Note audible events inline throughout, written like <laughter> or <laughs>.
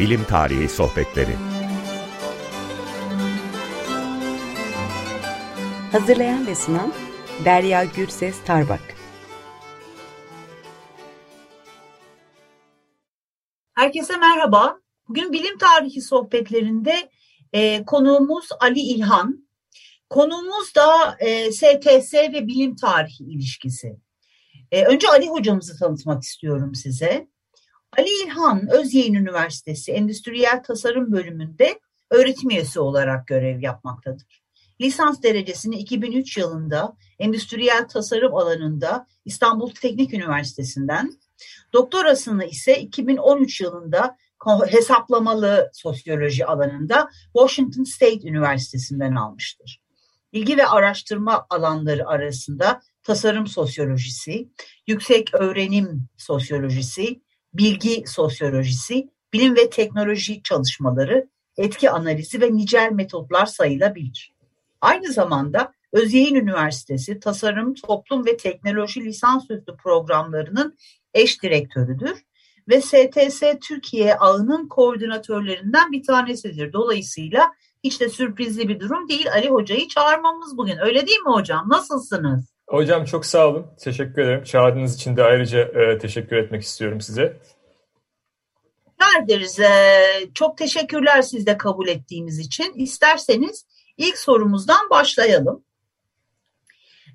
Bilim Tarihi Sohbetleri Hazırlayan ve sunan Derya Gürses Tarbak Herkese merhaba. Bugün bilim tarihi sohbetlerinde e, konuğumuz Ali İlhan. Konuğumuz da e, STS ve bilim tarihi ilişkisi. E, önce Ali hocamızı tanıtmak istiyorum size. Ali İlhan, Özyeğin Üniversitesi Endüstriyel Tasarım Bölümünde öğretim üyesi olarak görev yapmaktadır. Lisans derecesini 2003 yılında Endüstriyel Tasarım alanında İstanbul Teknik Üniversitesi'nden, doktorasını ise 2013 yılında hesaplamalı sosyoloji alanında Washington State Üniversitesi'nden almıştır. İlgi ve araştırma alanları arasında tasarım sosyolojisi, yüksek öğrenim sosyolojisi, bilgi sosyolojisi, bilim ve teknoloji çalışmaları, etki analizi ve nicel metotlar sayılabilir. Aynı zamanda Özyeğin Üniversitesi Tasarım, Toplum ve Teknoloji Lisansüstü programlarının eş direktörüdür ve STS Türkiye ağının koordinatörlerinden bir tanesidir. Dolayısıyla hiç de sürprizli bir durum değil. Ali Hoca'yı çağırmamız bugün. Öyle değil mi hocam? Nasılsınız? Hocam çok sağ olun. Teşekkür ederim. Çağırdığınız için de ayrıca e, teşekkür etmek istiyorum size. Ederiz. E, çok teşekkürler siz de kabul ettiğimiz için. İsterseniz ilk sorumuzdan başlayalım.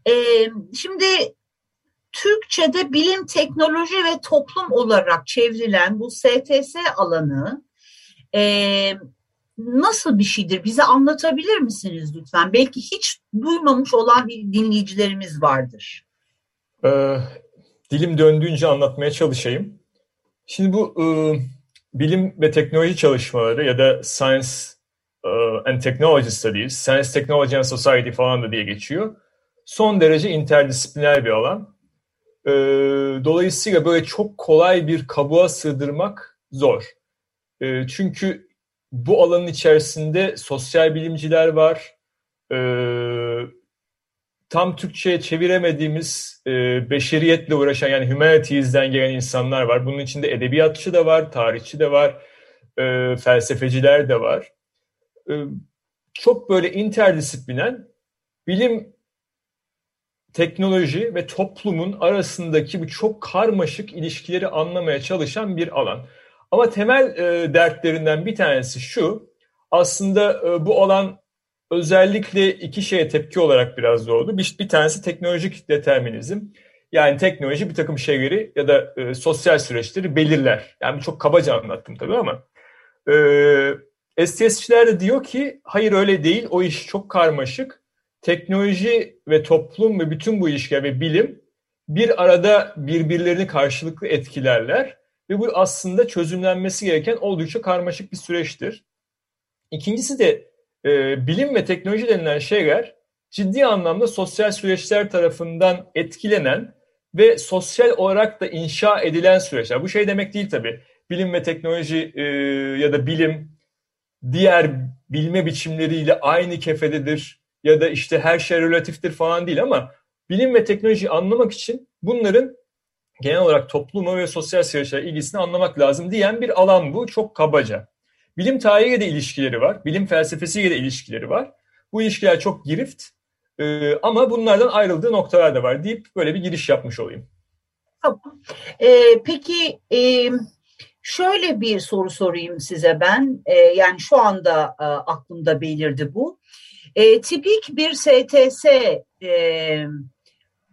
E, şimdi Türkçe'de bilim, teknoloji ve toplum olarak çevrilen bu STS alanı e, nasıl bir şeydir? Bize anlatabilir misiniz lütfen? Belki hiç duymamış olan dinleyicilerimiz vardır. Ee, dilim döndüğünce anlatmaya çalışayım. Şimdi bu e, bilim ve teknoloji çalışmaları ya da Science uh, and Technology Studies, Science, Technology and Society falan da diye geçiyor. Son derece interdisipliner bir alan. E, dolayısıyla böyle çok kolay bir kabuğa sığdırmak zor. E, çünkü bu alanın içerisinde sosyal bilimciler var. E, tam Türkçe'ye çeviremediğimiz e, beşeriyetle uğraşan yani humanities'den gelen insanlar var. Bunun içinde edebiyatçı da var, tarihçi de var, e, felsefeciler de var. E, çok böyle interdisiplinen bilim, teknoloji ve toplumun arasındaki bu çok karmaşık ilişkileri anlamaya çalışan bir alan. Ama temel e, dertlerinden bir tanesi şu, aslında e, bu alan özellikle iki şeye tepki olarak biraz doğdu. Bir, bir tanesi teknolojik determinizm. Yani teknoloji bir takım şeyleri ya da e, sosyal süreçleri belirler. Yani çok kabaca anlattım tabii ama. E, STS'çiler de diyor ki hayır öyle değil o iş çok karmaşık. Teknoloji ve toplum ve bütün bu ilişkiler ve bilim bir arada birbirlerini karşılıklı etkilerler ve bu aslında çözümlenmesi gereken oldukça karmaşık bir süreçtir. İkincisi de e, bilim ve teknoloji denilen şeyler ciddi anlamda sosyal süreçler tarafından etkilenen ve sosyal olarak da inşa edilen süreçler. Bu şey demek değil tabii. Bilim ve teknoloji e, ya da bilim diğer bilme biçimleriyle aynı kefededir ya da işte her şey relatiftir falan değil ama bilim ve teknolojiyi anlamak için bunların genel olarak topluma ve sosyal süreçler ilgisini anlamak lazım diyen bir alan bu. Çok kabaca. Bilim tarihiyle de ilişkileri var. Bilim felsefesiyle de ilişkileri var. Bu ilişkiler çok girift e, ama bunlardan ayrıldığı noktalar da var deyip böyle bir giriş yapmış olayım. Tamam. E, peki e, şöyle bir soru sorayım size ben. E, yani şu anda e, aklımda belirdi bu. E, tipik bir STS e,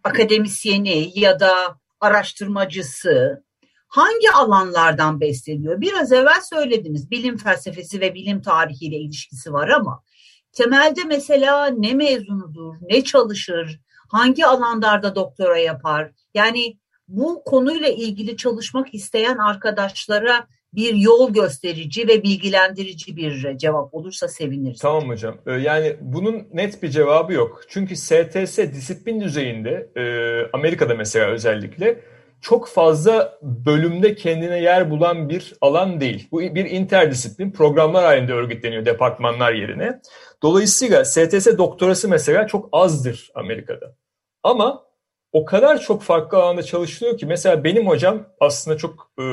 akademisyeni ya da araştırmacısı hangi alanlardan besleniyor? Biraz evvel söylediniz bilim felsefesi ve bilim tarihiyle ilişkisi var ama temelde mesela ne mezunudur, ne çalışır, hangi alanlarda doktora yapar? Yani bu konuyla ilgili çalışmak isteyen arkadaşlara bir yol gösterici ve bilgilendirici bir cevap olursa seviniriz. Tamam hocam. Ee, yani bunun net bir cevabı yok. Çünkü STS disiplin düzeyinde e, Amerika'da mesela özellikle çok fazla bölümde kendine yer bulan bir alan değil. Bu bir interdisiplin programlar halinde örgütleniyor departmanlar yerine. Dolayısıyla STS doktorası mesela çok azdır Amerika'da. Ama o kadar çok farklı alanda çalışılıyor ki mesela benim hocam aslında çok e,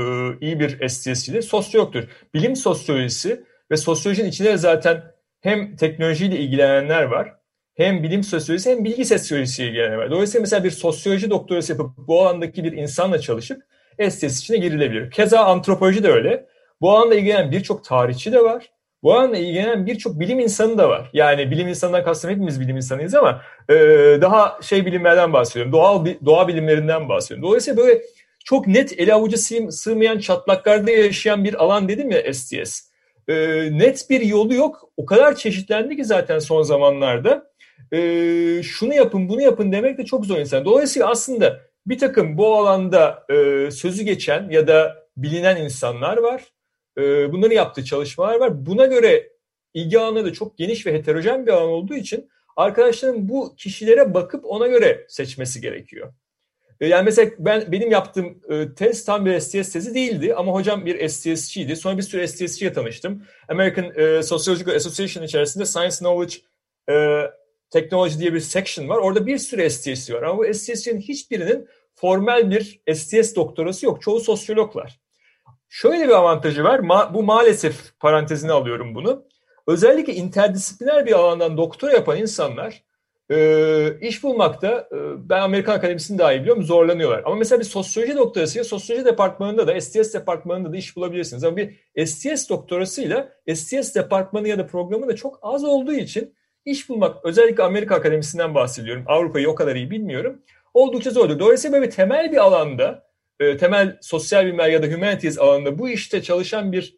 iyi bir STS'ciydi. Sosyologtur. Bilim sosyolojisi ve sosyolojinin içinde zaten hem teknolojiyle ilgilenenler var hem bilim sosyolojisi hem bilgi sosyolojisiyle ilgilenenler var. Dolayısıyla mesela bir sosyoloji doktorası yapıp bu alandaki bir insanla çalışıp STS içine girilebilir. Keza antropoloji de öyle. Bu alanda ilgilenen birçok tarihçi de var. Bu alanla ilgilenen birçok bilim insanı da var. Yani bilim insanından kastım hepimiz bilim insanıyız ama e, daha şey bilimlerden bahsediyorum. Doğal doğa bilimlerinden bahsediyorum. Dolayısıyla böyle çok net ele avucu sığmayan çatlaklarda yaşayan bir alan dedim ya STS. E, net bir yolu yok. O kadar çeşitlendi ki zaten son zamanlarda. E, şunu yapın bunu yapın demek de çok zor insan. Dolayısıyla aslında bir takım bu alanda e, sözü geçen ya da bilinen insanlar var e, bunların yaptığı çalışmalar var. Buna göre ilgi alanı da çok geniş ve heterojen bir alan olduğu için arkadaşların bu kişilere bakıp ona göre seçmesi gerekiyor. E, yani mesela ben benim yaptığım e, tez tam bir STS tezi değildi ama hocam bir STS'çiydi. Sonra bir sürü STS'çiye tanıştım. American e, Sociological Association içerisinde Science Knowledge e, Technology diye bir section var. Orada bir sürü STS'ci var ama bu STS'cinin hiçbirinin formal bir STS doktorası yok. Çoğu sosyologlar. Şöyle bir avantajı var. Ma bu maalesef parantezine alıyorum bunu. Özellikle interdisipliner bir alandan doktora yapan insanlar e, iş bulmakta e, ben Amerikan Akademisi'ni daha iyi biliyorum zorlanıyorlar. Ama mesela bir sosyoloji doktorasıyla sosyoloji departmanında da STS departmanında da iş bulabilirsiniz. Ama bir STS doktorasıyla STS departmanı ya da programı da çok az olduğu için iş bulmak özellikle Amerika Akademisi'nden bahsediyorum. Avrupa'yı o kadar iyi bilmiyorum. Oldukça zordur. Dolayısıyla böyle temel bir alanda e, temel sosyal bilimler ya da humanities alanında bu işte çalışan bir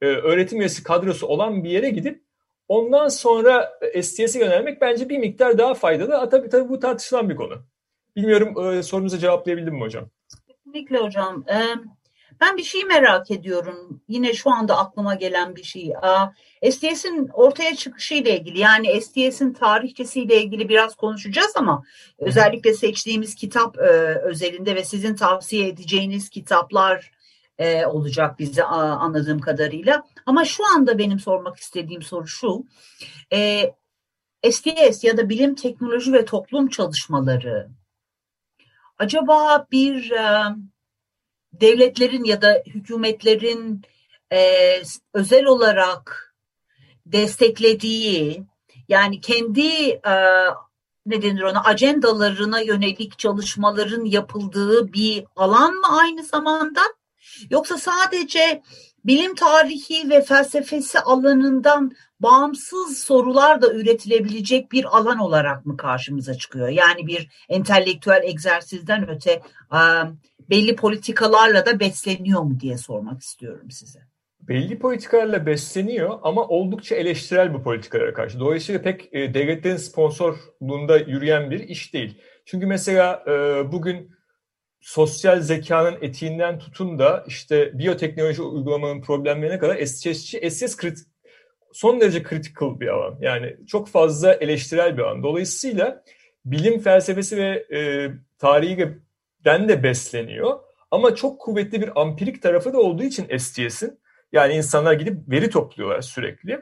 e, öğretim üyesi kadrosu olan bir yere gidip ondan sonra e, STS'e yönelmek bence bir miktar daha faydalı. Tabii tabii bu tartışılan bir konu. Bilmiyorum e, sorunuza cevaplayabildim mi hocam? Kesinlikle hocam. Ee, ben bir şey merak ediyorum. Yine şu anda aklıma gelen bir şey. STS'in ortaya çıkışıyla ilgili yani STS'in tarihçesiyle ilgili biraz konuşacağız ama özellikle seçtiğimiz kitap e, özelinde ve sizin tavsiye edeceğiniz kitaplar e, olacak bize anladığım kadarıyla. Ama şu anda benim sormak istediğim soru şu. E, STS ya da bilim, teknoloji ve toplum çalışmaları acaba bir devletlerin ya da hükümetlerin e, özel olarak desteklediği yani kendi e, ne denir ona acendalarına yönelik çalışmaların yapıldığı bir alan mı aynı zamanda? Yoksa sadece bilim tarihi ve felsefesi alanından bağımsız sorular da üretilebilecek bir alan olarak mı karşımıza çıkıyor? Yani bir entelektüel egzersizden öte belli politikalarla da besleniyor mu diye sormak istiyorum size. Belli politikalarla besleniyor ama oldukça eleştirel bu politikalara karşı. Dolayısıyla pek e, devletlerin sponsorluğunda yürüyen bir iş değil. Çünkü mesela e, bugün sosyal zekanın etiğinden tutun da işte biyoteknoloji uygulamanın problemlerine kadar SCS, SCS kritik, son derece critical bir alan. Yani çok fazla eleştirel bir alan. Dolayısıyla bilim felsefesi ve e, tarihi den de besleniyor. Ama çok kuvvetli bir ampirik tarafı da olduğu için STS'in yani insanlar gidip veri topluyorlar sürekli.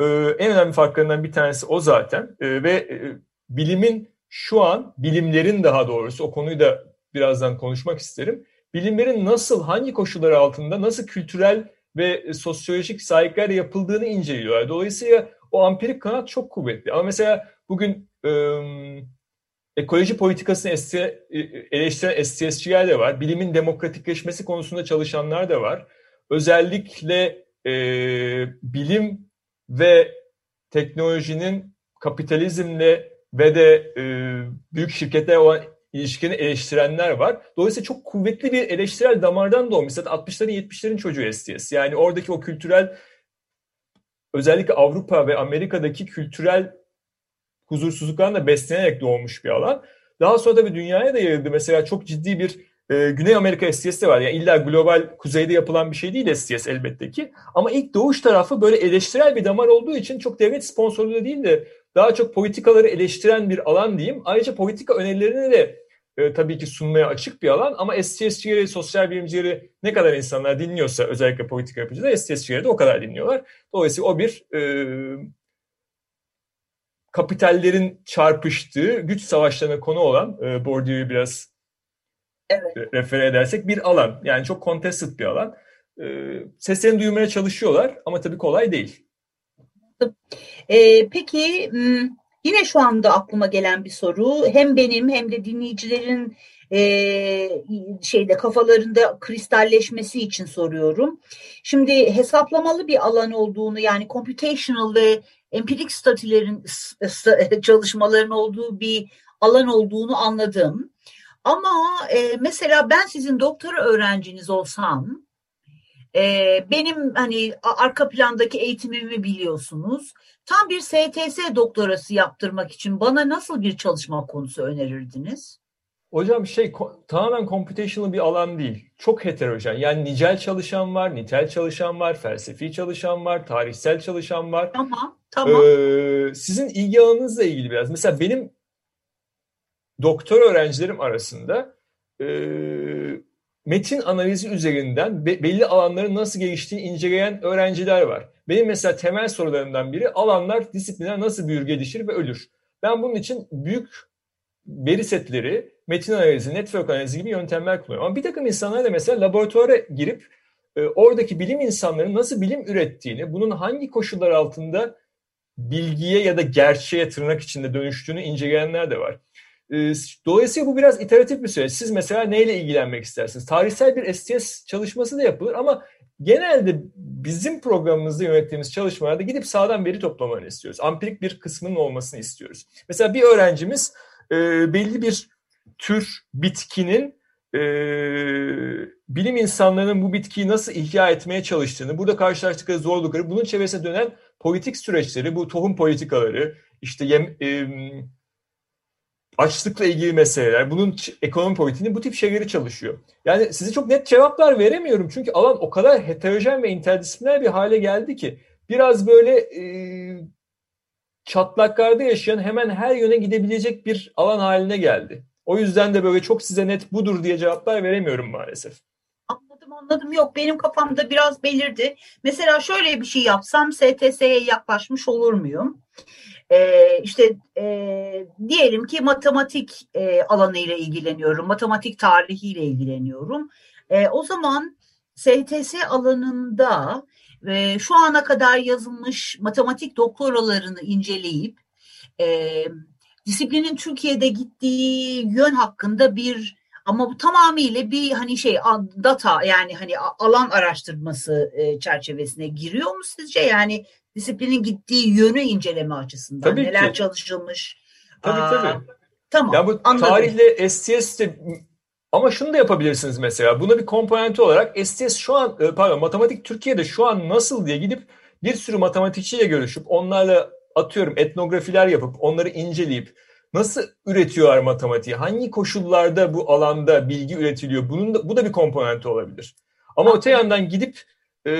Ee, en önemli farklarından bir tanesi o zaten. Ee, ve e, bilimin şu an, bilimlerin daha doğrusu o konuyu da birazdan konuşmak isterim. Bilimlerin nasıl, hangi koşullar altında, nasıl kültürel ve sosyolojik sahipler yapıldığını inceliyorlar. Dolayısıyla o ampirik kanat çok kuvvetli. Ama mesela bugün ıı, ekoloji politikasını e, eleştiren STS'çiler de var. Bilimin demokratikleşmesi konusunda çalışanlar da var. Özellikle e, bilim ve teknolojinin kapitalizmle ve de e, büyük şirketler olan ilişkini eleştirenler var. Dolayısıyla çok kuvvetli bir eleştirel damardan doğmuş. Zaten 60'ların 70'lerin çocuğu STS. Yani oradaki o kültürel özellikle Avrupa ve Amerika'daki kültürel huzursuzluklarla beslenerek doğmuş bir alan. Daha sonra da bir dünyaya da yayıldı. Mesela çok ciddi bir e, Güney Amerika STS de var. Yani illa global kuzeyde yapılan bir şey değil STS elbette ki. Ama ilk doğuş tarafı böyle eleştirel bir damar olduğu için çok devlet sponsorlu da değil de daha çok politikaları eleştiren bir alan diyeyim. Ayrıca politika önerilerini de e, tabii ki sunmaya açık bir alan ama STS'cileri, sosyal bilimcileri ne kadar insanlar dinliyorsa özellikle politika yapıcılar STS'cileri de o kadar dinliyorlar. Dolayısıyla o bir e, kapitallerin çarpıştığı güç savaşlarına konu olan e, Bourdieu'yu biraz evet. refere edersek bir alan. Yani çok contested bir alan. E, seslerini duyurmaya çalışıyorlar ama tabii kolay değil. E, peki yine şu anda aklıma gelen bir soru hem benim hem de dinleyicilerin e, şeyde kafalarında kristalleşmesi için soruyorum. Şimdi hesaplamalı bir alan olduğunu yani computational ve empirik statilerin <laughs> çalışmaların olduğu bir alan olduğunu anladım. Ama e, mesela ben sizin doktora öğrenciniz olsam e, benim hani arka plandaki eğitimimi biliyorsunuz. Tam bir STS doktorası yaptırmak için bana nasıl bir çalışma konusu önerirdiniz? Hocam şey tamamen computational bir alan değil. Çok heterojen. Yani nicel çalışan var, nitel çalışan var, felsefi çalışan var, tarihsel çalışan var. Tamam, tamam. Ee, sizin ilgi alanınızla ilgili biraz. Mesela benim doktor öğrencilerim arasında e, metin analizi üzerinden be, belli alanların nasıl geliştiğini inceleyen öğrenciler var. Benim mesela temel sorularımdan biri alanlar, disiplinler nasıl büyür, gelişir ve ölür. Ben bunun için büyük veri setleri, metin analizi, network analizi gibi yöntemler kullanıyorum. Ama bir takım insanlar da mesela laboratuvara girip e, oradaki bilim insanlarının nasıl bilim ürettiğini, bunun hangi koşullar altında bilgiye ya da gerçeğe tırnak içinde dönüştüğünü inceleyenler de var. E, dolayısıyla bu biraz iteratif bir süreç. Siz mesela neyle ilgilenmek istersiniz? Tarihsel bir STS çalışması da yapılır ama genelde bizim programımızda yönettiğimiz çalışmalarda gidip sağdan veri toplamanı istiyoruz. Ampirik bir kısmının olmasını istiyoruz. Mesela bir öğrencimiz e, belli bir tür bitkinin e, bilim insanlarının bu bitkiyi nasıl ihya etmeye çalıştığını, burada karşılaştıkları zorlukları, bunun çevresine dönen politik süreçleri, bu tohum politikaları, işte yem, e, açlıkla ilgili meseleler, bunun ekonomi politiğini bu tip şeyleri çalışıyor. Yani size çok net cevaplar veremiyorum çünkü alan o kadar heterojen ve interdisipliner bir hale geldi ki biraz böyle e, çatlaklarda yaşayan hemen her yöne gidebilecek bir alan haline geldi. O yüzden de böyle çok size net budur diye cevaplar veremiyorum maalesef. Anladım anladım yok benim kafamda biraz belirdi. Mesela şöyle bir şey yapsam STS'ye yaklaşmış olur muyum? Ee, işte e, diyelim ki matematik e, alanıyla ilgileniyorum, matematik tarihiyle ilgileniyorum. E, o zaman STS alanında e, şu ana kadar yazılmış matematik doktoralarını inceleyip e, disiplinin Türkiye'de gittiği yön hakkında bir ama bu tamamıyla bir hani şey data yani hani alan araştırması e, çerçevesine giriyor mu sizce? Yani disiplinin gittiği yönü inceleme açısından tabii neler ki. çalışılmış? Tabii Aa, tabii. Tamam. Ya bu anladım. tarihle STS de ama şunu da yapabilirsiniz mesela. Buna bir komponenti olarak STS şu an e, pardon matematik Türkiye'de şu an nasıl diye gidip bir sürü matematikçiyle görüşüp onlarla atıyorum etnografiler yapıp onları inceleyip nasıl üretiyorlar matematiği? Hangi koşullarda bu alanda bilgi üretiliyor? Bunun da, bu da bir komponenti olabilir. Ama öte yandan gidip e,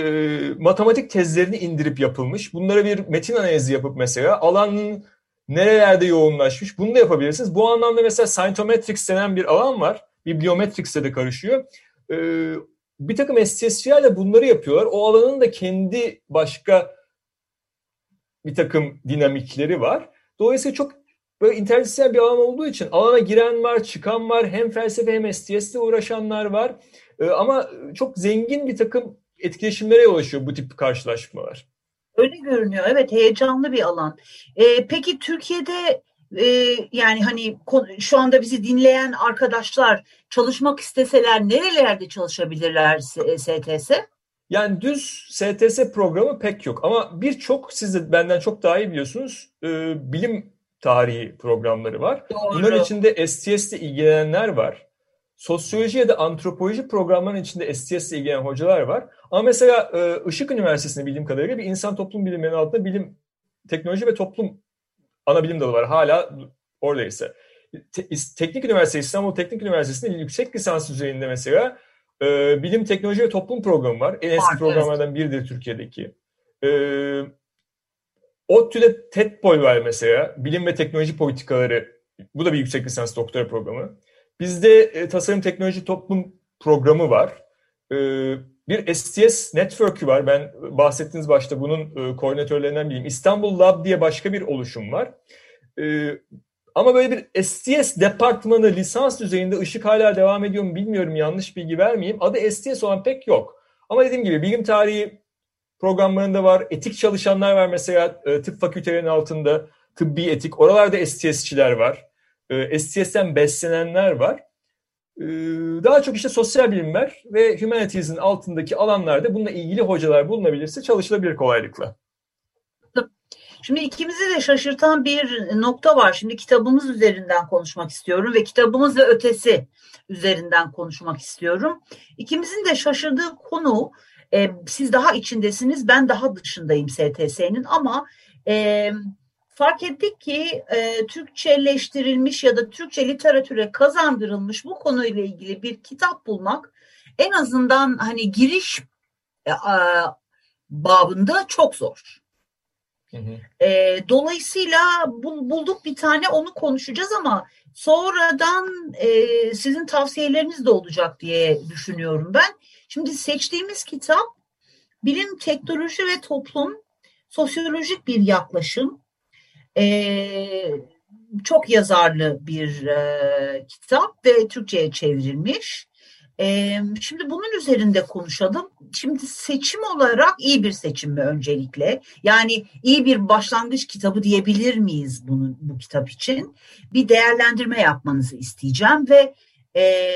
matematik tezlerini indirip yapılmış. Bunlara bir metin analizi yapıp mesela alanın nerelerde yoğunlaşmış bunu da yapabilirsiniz. Bu anlamda mesela Scientometrics denen bir alan var. Bibliometrics'e de karışıyor. E, bir takım STS'cilerle bunları yapıyorlar. O alanın da kendi başka bir takım dinamikleri var. Dolayısıyla çok böyle interdisipliner bir alan olduğu için alana giren var, çıkan var, hem felsefe hem STS'le uğraşanlar var. Ee, ama çok zengin bir takım etkileşimlere yol açıyor bu tip karşılaşmalar. Öyle görünüyor. Evet heyecanlı bir alan. Ee, peki Türkiye'de e, yani hani şu anda bizi dinleyen arkadaşlar çalışmak isteseler nerelerde çalışabilirler STS? Yani düz STS programı pek yok ama birçok siz de benden çok daha iyi biliyorsunuz e, bilim tarihi programları var. Doğru. Bunların içinde STS ile ilgilenenler var. Sosyoloji ya da antropoloji programlarının içinde STS ile ilgilenen hocalar var. Ama mesela e, Işık Üniversitesi'nde bildiğim kadarıyla bir insan toplum bilimlerinin altında bilim, teknoloji ve toplum ana bilim dalı var. Hala oradaysa. Te, Teknik Üniversitesi, İstanbul Teknik Üniversitesi'nde yüksek lisans düzeyinde mesela e, bilim, teknoloji ve toplum programı var. En eski programlardan biridir Türkiye'deki. E, ODTÜ'de TEDPOL var mesela. Bilim ve teknoloji politikaları. Bu da bir yüksek lisans doktora programı. Bizde e, tasarım teknoloji toplum programı var. E, bir STS Network'ü var. Ben bahsettiğiniz başta bunun e, koordinatörlerinden biriyim. İstanbul Lab diye başka bir oluşum var. E, ama böyle bir STS departmanı lisans düzeyinde ışık hala devam ediyor mu bilmiyorum yanlış bilgi vermeyeyim. Adı STS olan pek yok. Ama dediğim gibi bilim tarihi programlarında var. Etik çalışanlar var mesela e, tıp fakültelerinin altında tıbbi etik. Oralarda STS'çiler var. E, STS'ten beslenenler var. E, daha çok işte sosyal bilimler ve humanities'in altındaki alanlarda bununla ilgili hocalar bulunabilirse çalışılabilir kolaylıkla. Şimdi ikimizi de şaşırtan bir nokta var. Şimdi kitabımız üzerinden konuşmak istiyorum ve kitabımız ve ötesi üzerinden konuşmak istiyorum. İkimizin de şaşırdığı konu e, siz daha içindesiniz, ben daha dışındayım STS'nin ama e, fark ettik ki e, Türkçeleştirilmiş ya da Türkçe literatüre kazandırılmış bu konuyla ilgili bir kitap bulmak en azından hani giriş e, babında çok zor. Hı hı. E, dolayısıyla bu, bulduk bir tane onu konuşacağız ama sonradan e, sizin tavsiyeleriniz de olacak diye düşünüyorum ben. Şimdi seçtiğimiz kitap bilim, teknoloji ve toplum sosyolojik bir yaklaşım. E, çok yazarlı bir e, kitap ve Türkçe'ye çevrilmiş. E, şimdi bunun üzerinde konuşalım. Şimdi seçim olarak iyi bir seçim mi öncelikle? Yani iyi bir başlangıç kitabı diyebilir miyiz bunun bu kitap için? Bir değerlendirme yapmanızı isteyeceğim ve e,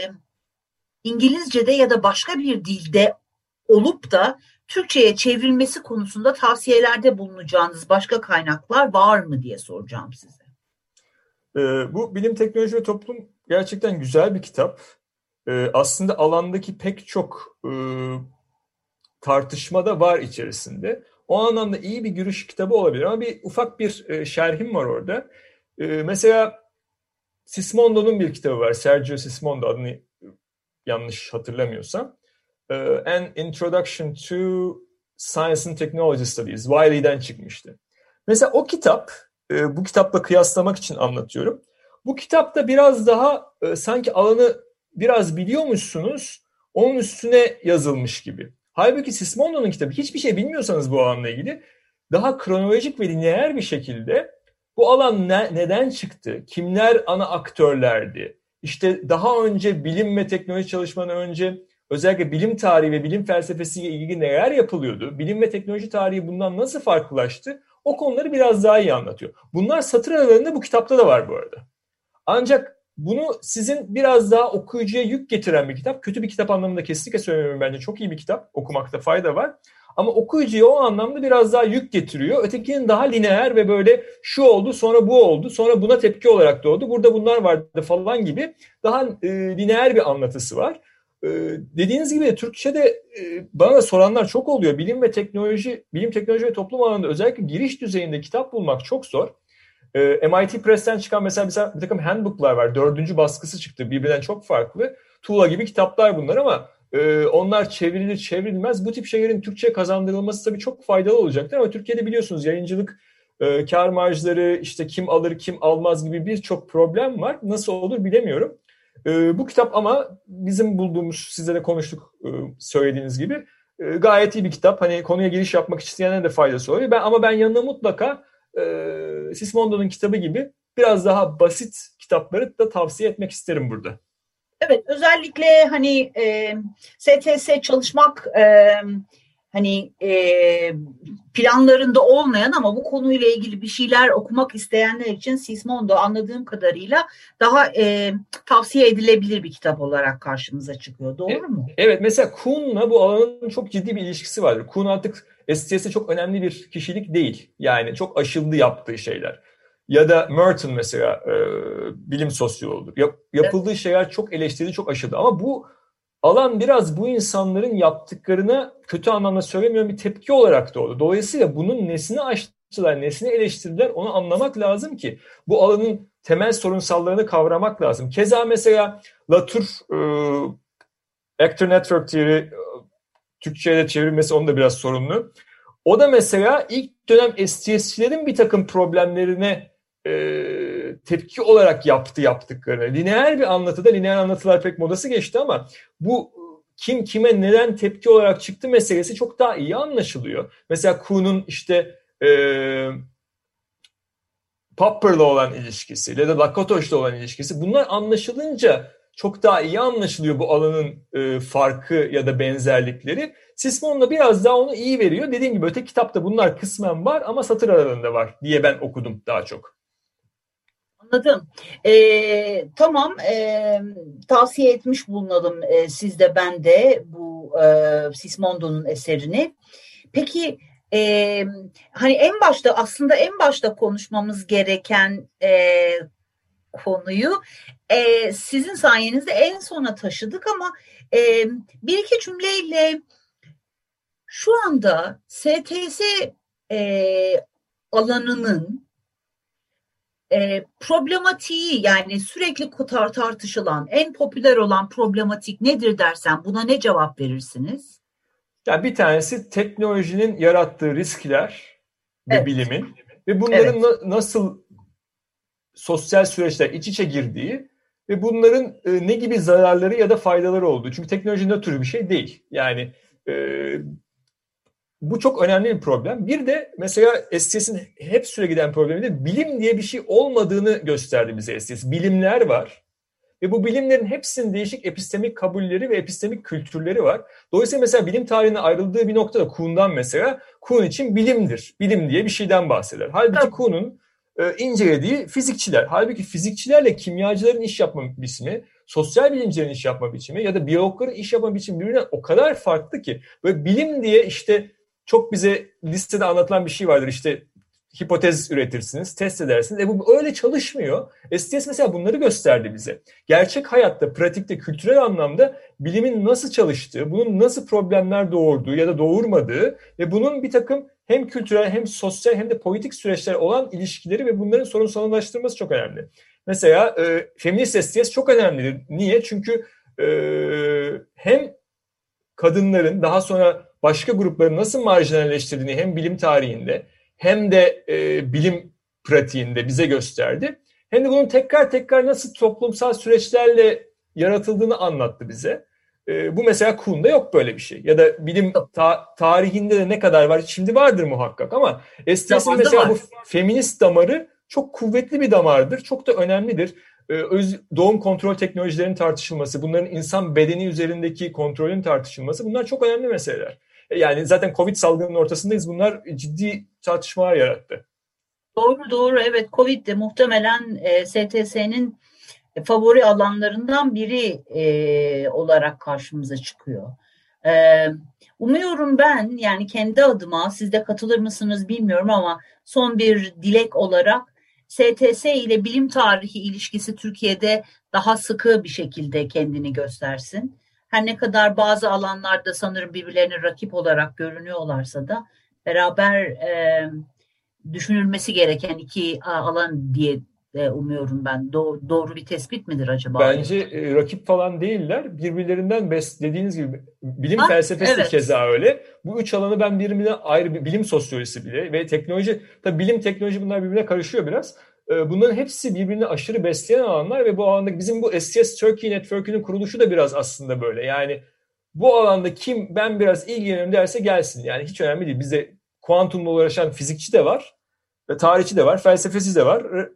İngilizce'de ya da başka bir dilde olup da Türkçe'ye çevrilmesi konusunda tavsiyelerde bulunacağınız başka kaynaklar var mı diye soracağım size. Ee, bu Bilim, Teknoloji ve Toplum gerçekten güzel bir kitap. Ee, aslında alandaki pek çok e, tartışma da var içerisinde. O anlamda iyi bir giriş kitabı olabilir ama bir ufak bir e, şerhim var orada. E, mesela Sismondo'nun bir kitabı var. Sergio Sismondo adını yanlış hatırlamıyorsam. E, An Introduction to Science and Technology Studies. Wiley'den çıkmıştı. Mesela o kitap, e, bu kitapla kıyaslamak için anlatıyorum. Bu kitapta biraz daha e, sanki alanı biraz biliyormuşsunuz, onun üstüne yazılmış gibi. Halbuki Sismondo'nun kitabı hiçbir şey bilmiyorsanız bu alanla ilgili daha kronolojik ve lineer bir şekilde bu alan ne, neden çıktı, kimler ana aktörlerdi, işte daha önce bilim ve teknoloji çalışmadan önce özellikle bilim tarihi ve bilim felsefesiyle ilgili neler yapılıyordu, bilim ve teknoloji tarihi bundan nasıl farklılaştı, o konuları biraz daha iyi anlatıyor. Bunlar satır aralarında bu kitapta da var bu arada. Ancak bunu sizin biraz daha okuyucuya yük getiren bir kitap. Kötü bir kitap anlamında kesinlikle söylemiyorum bence. Çok iyi bir kitap. Okumakta fayda var. Ama okuyucuya o anlamda biraz daha yük getiriyor. Ötekinin daha lineer ve böyle şu oldu sonra bu oldu sonra buna tepki olarak doğdu. Burada bunlar vardı falan gibi daha e, lineer bir anlatısı var. E, dediğiniz gibi de Türkçe'de e, bana da soranlar çok oluyor. Bilim ve teknoloji, bilim teknoloji ve toplum alanında özellikle giriş düzeyinde kitap bulmak çok zor. E, MIT Press'ten çıkan mesela, mesela bir takım handbooklar var. Dördüncü baskısı çıktı. Birbirinden çok farklı. Tuğla gibi kitaplar bunlar ama e, onlar çevrilir çevrilmez. Bu tip şeylerin Türkçe kazandırılması tabii çok faydalı olacaktır. Ama Türkiye'de biliyorsunuz yayıncılık e, kar marjları işte kim alır kim almaz gibi birçok problem var. Nasıl olur bilemiyorum. E, bu kitap ama bizim bulduğumuz sizle de konuştuk e, söylediğiniz gibi e, gayet iyi bir kitap. Hani konuya giriş yapmak isteyenlere de faydası oluyor. Ben ama ben yanına mutlaka e, Sismondo'nun kitabı gibi biraz daha basit kitapları da tavsiye etmek isterim burada. Evet özellikle hani e, STS çalışmak e, hani e, planlarında olmayan ama bu konuyla ilgili bir şeyler okumak isteyenler için Sismondo anladığım kadarıyla daha e, tavsiye edilebilir bir kitap olarak karşımıza çıkıyor. Doğru evet, mu? Evet mesela Kuhn'la bu alanın çok ciddi bir ilişkisi vardır. Kuhn artık STS'e çok önemli bir kişilik değil. Yani çok aşıldı yaptığı şeyler. Ya da Merton mesela e, bilim sosyoloğudur. Yap, yapıldığı evet. şeyler çok eleştirili, çok aşıldı. Ama bu alan biraz bu insanların yaptıklarına kötü anlamda söylemiyorum bir tepki olarak doğdu. Dolayısıyla bunun nesini açtılar, nesini eleştirdiler onu anlamak lazım ki bu alanın temel sorunsallarını kavramak lazım. Keza mesela Latour e, Actor Network Theory Türkçe'ye çevrilmesi onun da biraz sorunlu. O da mesela ilk dönem STS'çilerin bir takım problemlerine e, tepki olarak yaptı yaptıklarını. Lineer bir anlatıda, lineer anlatılar pek modası geçti ama bu kim kime neden tepki olarak çıktı meselesi çok daha iyi anlaşılıyor. Mesela Kuhn'un işte e, Popper'la olan ilişkisi ya da Lakatoş'la olan ilişkisi bunlar anlaşılınca çok daha iyi anlaşılıyor bu alanın e, farkı ya da benzerlikleri. Sismon'la biraz daha onu iyi veriyor. Dediğim gibi öteki kitapta bunlar kısmen var ama satır aralığında var diye ben okudum daha çok. Anladım. Ee, tamam e, tavsiye etmiş bulunalım e, siz de ben de bu e, Sismondo'nun eserini. Peki e, hani en başta aslında en başta konuşmamız gereken e, konuyu e, sizin sayenizde en sona taşıdık ama e, bir iki cümleyle şu anda STS e, alanının e, problematiği yani sürekli kutar tartışılan en popüler olan problematik nedir dersen buna ne cevap verirsiniz? Yani bir tanesi teknolojinin yarattığı riskler ve evet. bilimin ve bunların evet. na- nasıl sosyal süreçler iç içe girdiği ve bunların e, ne gibi zararları ya da faydaları olduğu. Çünkü teknoloji ne tür bir şey değil. Yani e, bu çok önemli bir problem. Bir de mesela STS'in hep süre giden problemi de bilim diye bir şey olmadığını gösterdi bize STS. Bilimler var. Ve bu bilimlerin hepsinin değişik epistemik kabulleri ve epistemik kültürleri var. Dolayısıyla mesela bilim tarihine ayrıldığı bir noktada Kuhn'dan mesela Kuhn için bilimdir. Bilim diye bir şeyden bahseder. Halbuki Kuhn'un e, incelediği fizikçiler. Halbuki fizikçilerle kimyacıların iş yapma biçimi, sosyal bilimcilerin iş yapma biçimi ya da biyologların iş yapma biçimi birbirinden o kadar farklı ki. Böyle bilim diye işte çok bize listede anlatılan bir şey vardır. İşte hipotez üretirsiniz, test edersiniz. E bu öyle çalışmıyor. STS mesela bunları gösterdi bize. Gerçek hayatta, pratikte, kültürel anlamda bilimin nasıl çalıştığı, bunun nasıl problemler doğurduğu ya da doğurmadığı ve bunun bir takım hem kültürel hem sosyal hem de politik süreçler olan ilişkileri ve bunların sorunsallaştırması çok önemli. Mesela e, feminist STS çok önemlidir. Niye? Çünkü e, hem kadınların daha sonra başka grupları nasıl marjinalleştirdiğini hem bilim tarihinde hem de e, bilim pratiğinde bize gösterdi. Hem de bunun tekrar tekrar nasıl toplumsal süreçlerle yaratıldığını anlattı bize. E, bu mesela Kuhn'da yok böyle bir şey. Ya da bilim ta- tarihinde de ne kadar var? Şimdi vardır muhakkak ama STS'in mesela var. bu feminist damarı çok kuvvetli bir damardır. Çok da önemlidir. E, öz, doğum kontrol teknolojilerinin tartışılması, bunların insan bedeni üzerindeki kontrolün tartışılması bunlar çok önemli meseleler. Yani zaten Covid salgının ortasındayız. Bunlar ciddi tartışmalar yarattı. Doğru doğru evet Covid de muhtemelen e, STS'nin favori alanlarından biri e, olarak karşımıza çıkıyor. E, umuyorum ben yani kendi adıma siz de katılır mısınız bilmiyorum ama son bir dilek olarak STS ile bilim tarihi ilişkisi Türkiye'de daha sıkı bir şekilde kendini göstersin her ne kadar bazı alanlarda sanırım birbirlerine rakip olarak görünüyorlarsa da beraber e, düşünülmesi gereken iki alan diye e, umuyorum ben. Do- doğru bir tespit midir acaba? Bence e, rakip falan değiller. Birbirlerinden bes dediğiniz gibi bilim ha, felsefesi evet. keza öyle. Bu üç alanı ben birbirine ayrı bir bilim sosyolojisi bile ve teknoloji tabii bilim teknoloji bunlar birbirine karışıyor biraz. Ee, bunların hepsi birbirini aşırı besleyen alanlar ve bu alanda bizim bu STS Turkey Network'ünün kuruluşu da biraz aslında böyle. Yani bu alanda kim ben biraz ilgileniyorum derse gelsin. Yani hiç önemli değil. Bize kuantumla uğraşan fizikçi de var, ve tarihçi de var, felsefesi de var,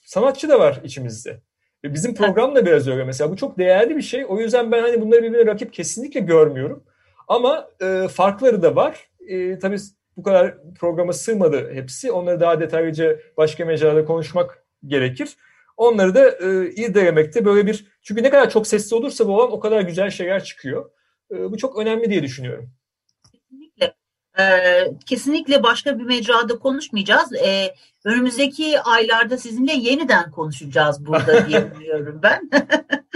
sanatçı da var içimizde. Ve bizim program da biraz öyle mesela. Bu çok değerli bir şey. O yüzden ben hani bunları birbirine rakip kesinlikle görmüyorum. Ama e, farkları da var. E, tabii bu kadar programa sığmadı hepsi. Onları daha detaylıca başka mecrada konuşmak gerekir. Onları da e, irdelemekte böyle bir... Çünkü ne kadar çok sesli olursa bu olan o kadar güzel şeyler çıkıyor. E, bu çok önemli diye düşünüyorum. Kesinlikle. Ee, kesinlikle başka bir mecrada konuşmayacağız. Ee, önümüzdeki aylarda sizinle yeniden konuşacağız burada <laughs> diye ben.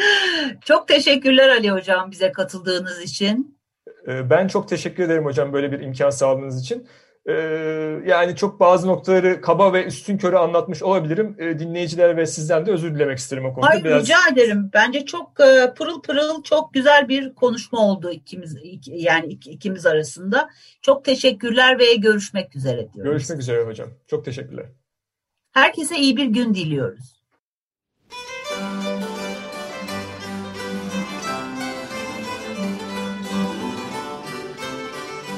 <laughs> çok teşekkürler Ali Hocam bize katıldığınız için. Ee, ben çok teşekkür ederim hocam böyle bir imkan sağladığınız için. Ee, yani çok bazı noktaları kaba ve üstün körü anlatmış olabilirim. Ee, dinleyiciler ve sizden de özür dilemek isterim o konuda. Hayır Biraz... rica ederim. Bence çok e, pırıl pırıl çok güzel bir konuşma oldu ikimiz yani ikimiz arasında. Çok teşekkürler ve görüşmek üzere diyoruz. Görüşmek üzere hocam. Çok teşekkürler. Herkese iyi bir gün diliyoruz.